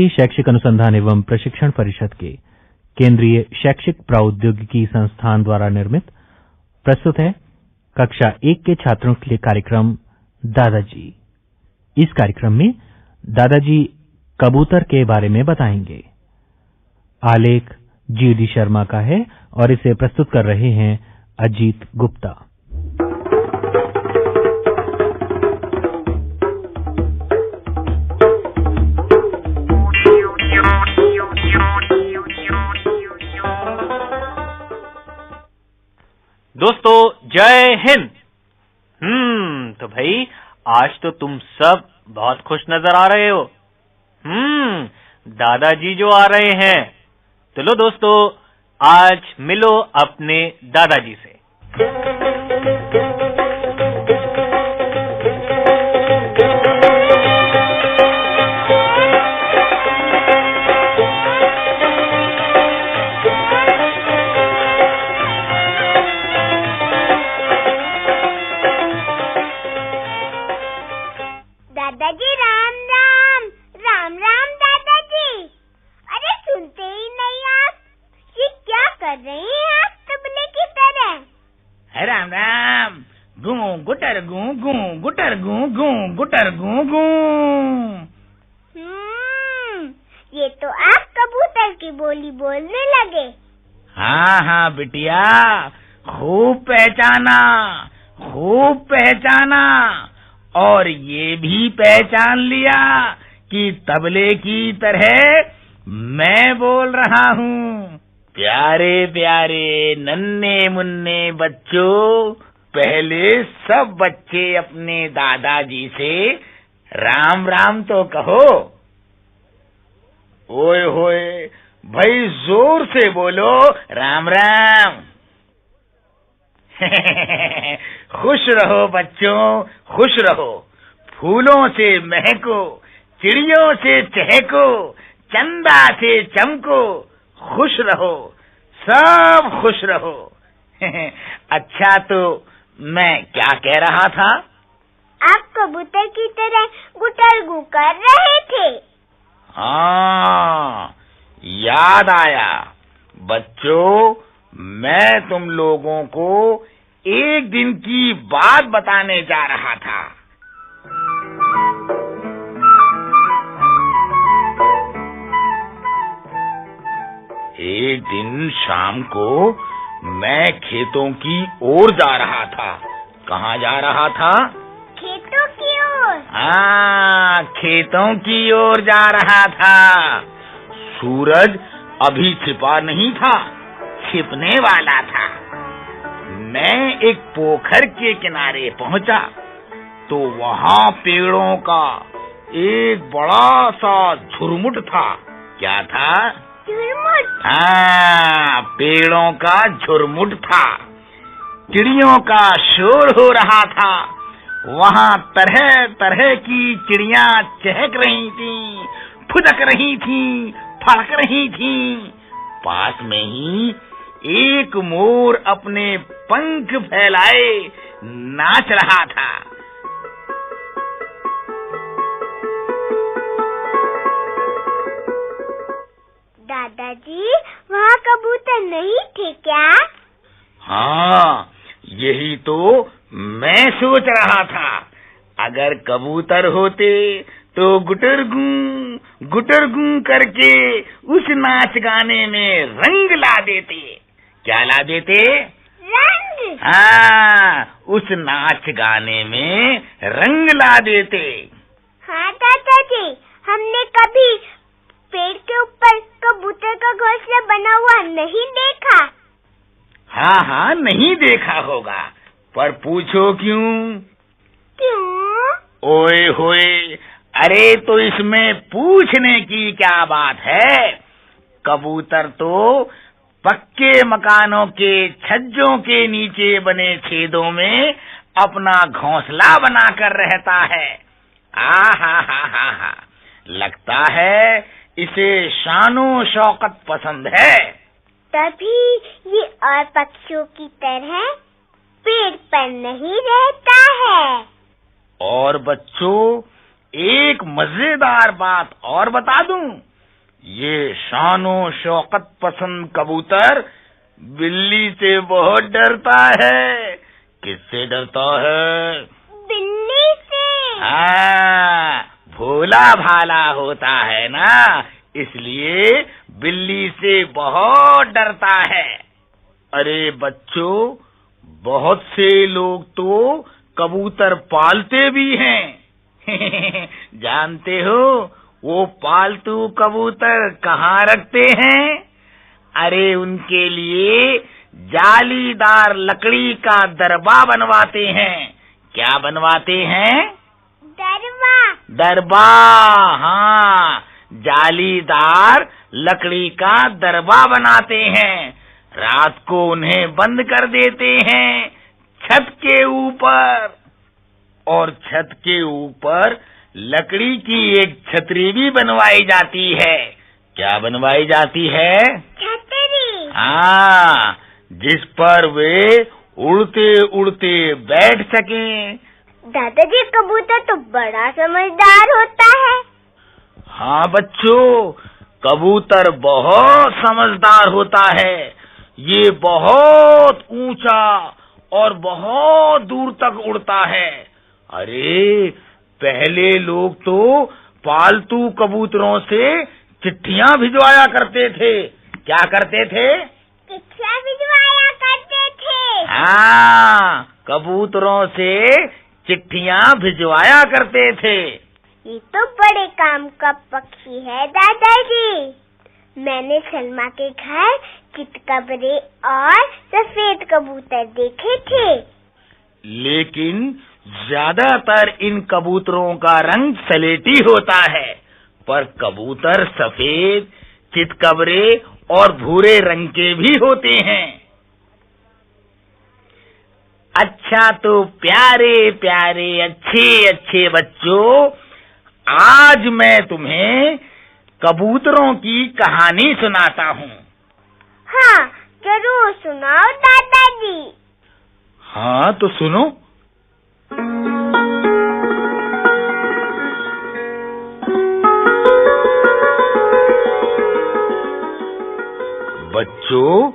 भारतीय शैक्षिक अनुसंधान एवं प्रशिक्षण परिषद के केंद्रीय शैक्षिक प्रौद्योगिकी संस्थान द्वारा निर्मित प्रस्तुत है कक्षा एक के छात्रों के लिए कार्यक्रम दादाजी। इस कार्यक्रम में दादाजी कबूतर के बारे में बताएँगे। आलेख जीडी शर्मा का है और इसे प्रस्तुत कर रहे हैं अजीत गुप्ता। हिंद। हम्म तो भाई, आज तो तुम सब बहुत खुश नज़र आ रहे हो। हम्म दादाजी जो आ रहे हैं। चलो लो दोस्तों, आज मिलो अपने दादाजी से। राम राम। गू गुटर गू गू गुटर गू गू गुटर गू गू। हम्म ये तो आप कबूतर की बोली बोलने लगे। हाँ हाँ बिटिया खूब पहचाना खूब पहचाना। और ये भी पहचान लिया कि तबले की तरह मैं बोल रहा हूँ। प्यारे प्यारे नन्हे मुन्ने बच्चों, पहले सब बच्चे अपने दादाजी से राम राम तो कहो। ओए होए, भाई ज़ोर से बोलो, राम राम। खुश रहो बच्चों, खुश रहो। फूलों से महको, चिड़ियों से चहको, चंदा से चमको खुश रहो। सब खुश रहो। अच्छा तो मैं क्या कह रहा था? आप कबूतर की तरह गुटरगू कर रहे थे। हाँ याद आया। बच्चों मैं तुम लोगों को एक दिन की बात बताने जा रहा था। एक दिन शाम को मैं खेतों की ओर जा रहा था। कहाँ जा रहा था? खेतों की ओर। हाँ खेतों की ओर जा रहा था। सूरज अभी छिपा नहीं था छिपने वाला था। मैं एक पोखर के किनारे पहुँचा तो वहाँ पेड़ों का एक बड़ा सा झुरमुट था। क्या था? झुरमुट हाँ पेड़ों का झुरमुट था। चिड़ियों का शोर हो रहा था। वहाँ तरह तरह की चिड़िया चहक रही थी, फुदक रही थी, फड़क रही थी। पास में ही एक मोर अपने पंख फैलाए, नाच रहा था। दादाजी वहाँ कबूतर नहीं थे क्या? हाँ यही तो मैं सोच रहा था। अगर कबूतर होते तो गुटरगू गुटरगू करके उस नाच गाने में रंग ला देते। क्या ला देते? रंग? हाँ उस नाच गाने में रंग ला देते। हाँ दादाजी हमने कभी पेड़ के ऊपर कबूतर का घोंसला बना हुआ नहीं देखा? हाँ हाँ नहीं देखा होगा। पर पूछो क्यों? क्यों? ओए होए अरे तो इसमें पूछने की क्या बात है? कबूतर तो पक्के मकानों के छज्जों के नीचे बने छेदों में अपना घोंसला बनाकर रहता है। आ हा हा हा हा। लगता है इसे शानो शौकत पसंद है। तभी ये और पक्षियों की तरह पेड़ पर नहीं रहता है। और बच्चों एक मज़ेदार बात और बता दूँ। ये शानो शौकत पसंद कबूतर बिल्ली से बहुत डरता है। किससे डरता है? बिल्ली से। हाँ। भोला भाला होता है ना, इसलिए बिल्ली से बहुत डरता है। अरे बच्चों, बहुत से लोग तो कबूतर पालते भी हैं। जानते हो, वो पालतू कबूतर कहाँ रखते हैं? अरे उनके लिए जालीदार लकड़ी का दरबा बनवाते हैं। क्या बनवाते हैं? दरवा। दरबा हाँ जालीदार लकड़ी का दरबा बनाते हैं। रात को उन्हें बंद कर देते हैं छत के ऊपर। और छत के ऊपर लकड़ी की एक छतरी भी बनवाई जाती है। क्या बनवाई जाती है? छतरी। हाँ जिस पर वे उड़ते उड़ते बैठ सकें। दादाजी कबूतर तो बड़ा समझदार होता है। हाँ बच्चों कबूतर बहुत समझदार होता है। ये बहुत ऊँचा और बहुत दूर तक उड़ता है। अरे पहले लोग तो पालतू कबूतरों से चिट्ठियाँ भिजवाया करते थे। क्या करते थे? चिट्ठियाँ भिजवाया करते थे। हाँ कबूतरों से चिट्ठियाँ भिजवाया करते थे। ये तो बड़े काम का पक्षी है दादाजी। मैंने सलमा के घर चितकबरे और सफ़ेद कबूतर देखे थे। लेकिन ज़्यादातर इन कबूतरों का रंग सलेटी होता है पर कबूतर सफ़ेद चितकबरे और भूरे रंग के भी होते हैं। अच्छा तो प्यारे प्यारे अच्छे अच्छे बच्चों आज मैं तुम्हें कबूतरों की कहानी सुनाता हूँ। हाँ ज़रूर सुनाओ दादाजी। हाँ तो सुनो। बच्चों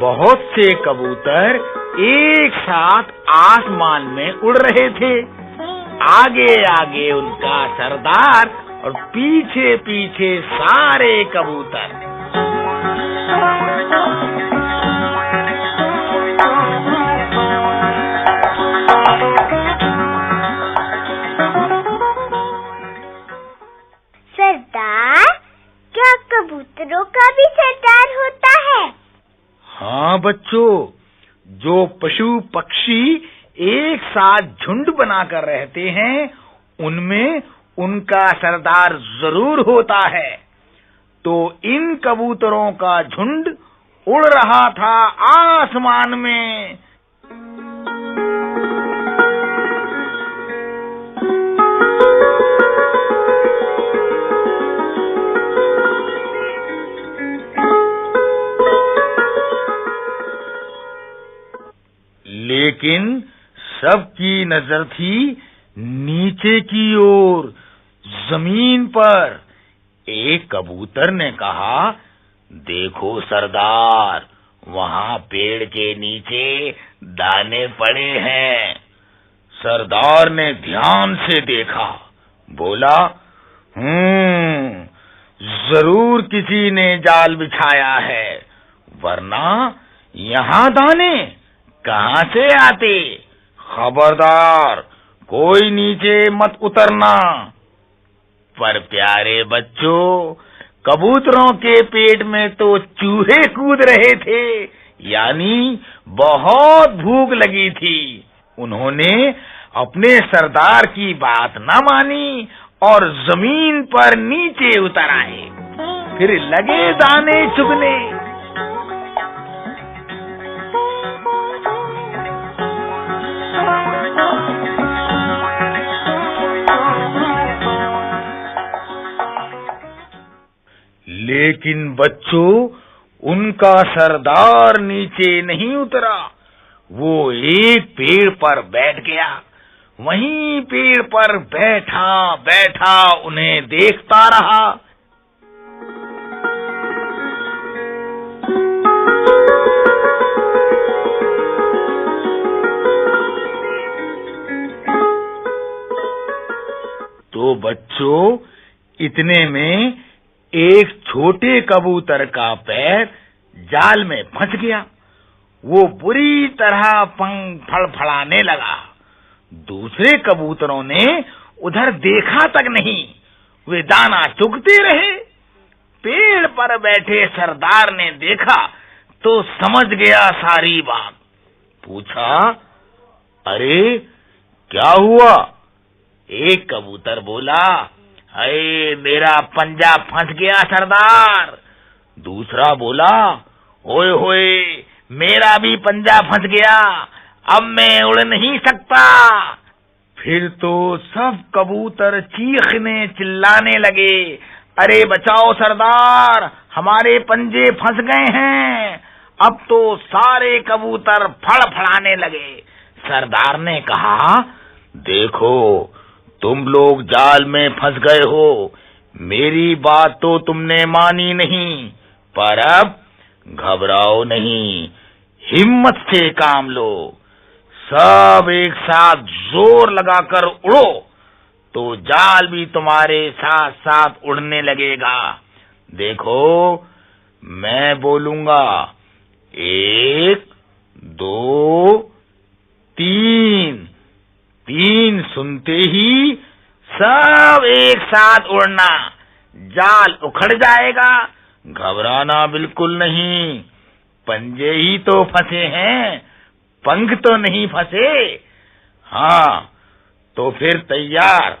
बहुत से कबूतर एक साथ आसमान में उड़ रहे थे। आगे आगे उनका सरदार और पीछे पीछे सारे कबूतर। सरदार क्या कबूतरों का भी सरदार होता है? हाँ बच्चों। जो पशु पक्षी एक साथ झुंड बनाकर रहते हैं, उनमें उनका सरदार ज़रूर होता है। तो इन कबूतरों का झुंड उड़ रहा था आसमान में। लेकिन सबकी नज़र थी नीचे की ओर। ज़मीन पर एक कबूतर ने कहा, देखो सरदार, वहाँ पेड़ के नीचे दाने पड़े हैं। सरदार ने ध्यान से देखा, बोला हम्म ज़रूर किसी ने जाल बिछाया है, वरना यहाँ दाने कहाँ से आते? खबरदार, कोई नीचे मत उतरना। पर प्यारे बच्चों, कबूतरों के पेट में तो चूहे कूद रहे थे, यानी बहुत भूख लगी थी। उन्होंने अपने सरदार की बात न मानी और ज़मीन पर नीचे उतर आए। फिर लगे दाने चुगने। लेकिन बच्चों, उनका सरदार नीचे नहीं उतरा। वो एक पेड़ पर बैठ गया। वहीं पेड़ पर बैठा बैठा उन्हें देखता रहा। तो बच्चों, इतने में एक छोटे कबूतर का पैर जाल में फंस गया। वो बुरी तरह पंख फड़फड़ाने लगा। दूसरे कबूतरों ने उधर देखा तक नहीं। वे दाना चुगते रहे। पेड़ पर बैठे सरदार ने देखा तो समझ गया सारी बात। पूछा, अरे, क्या हुआ? एक कबूतर बोला अरे, मेरा पंजा फंस गया, सरदार। दूसरा बोला, ओए होए, मेरा भी पंजा फंस गया, अब मैं उड़ नहीं सकता। फिर तो सब कबूतर चीखने चिल्लाने लगे, अरे, बचाओ, सरदार, हमारे पंजे फंस गए हैं। अब तो सारे कबूतर फड़फड़ाने लगे। सरदार ने कहा, देखो तुम लोग जाल में फंस गए हो। मेरी बात तो तुमने मानी नहीं, पर अब घबराओ नहीं। हिम्मत से काम लो। सब एक साथ ज़ोर लगाकर उड़ो तो जाल भी तुम्हारे साथ साथ उड़ने लगेगा। देखो, मैं बोलूँगा, एक, दो, तीन। तीन सुनते ही सब एक साथ उड़ना। जाल उखड़ जाएगा। घबराना बिल्कुल नहीं। पंजे ही तो फंसे हैं। पंख तो नहीं फंसे। हाँ तो फिर तैयार।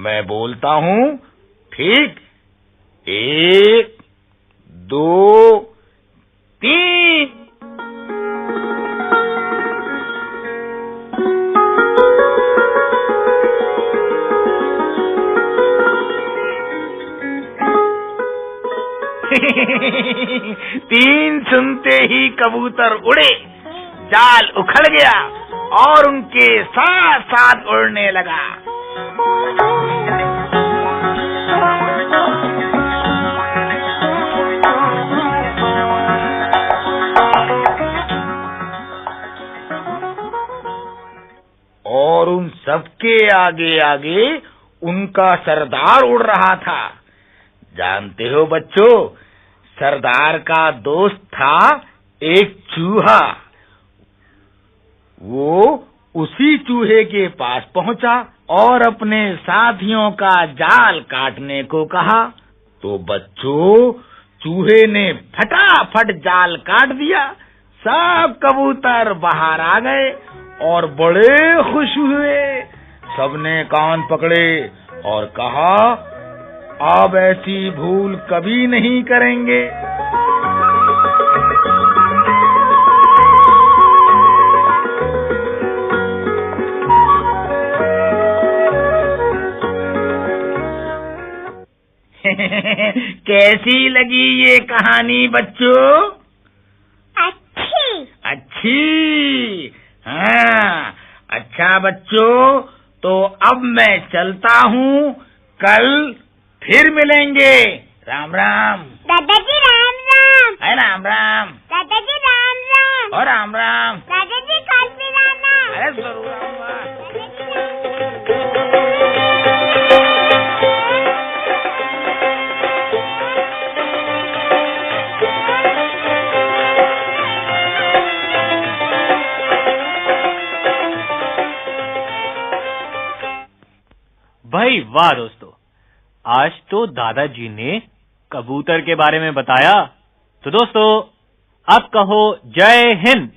मैं बोलता हूँ, ठीक। एक, दो, तीन। तीन सुनते ही कबूतर उड़े। जाल उखड़ गया और उनके साथ साथ उड़ने लगा। और उन सबके आगे आगे उनका सरदार उड़ रहा था। जानते हो बच्चों सरदार का दोस्त था एक चूहा। वो उसी चूहे के पास पहुँचा और अपने साथियों का जाल काटने को कहा तो बच्चों, चूहे ने फटाफट जाल काट दिया। सब कबूतर बाहर आ गए और बड़े खुश हुए। सबने कान पकड़े और कहा अब ऐसी भूल कभी नहीं करेंगे। कैसी लगी ये कहानी बच्चों? अच्छी। अच्छी। हाँ अच्छा बच्चों तो अब मैं चलता हूँ कल फिर मिलेंगे। राम राम। दादाजी राम राम। है राम राम। दादाजी राम राम। और राम राम। दादाजी कल फिर आना अरे ज़रूर राम। भाई वाह दोस्तों। आज तो दादाजी ने कबूतर के बारे में बताया। तो दोस्तों अब कहो जय हिंद।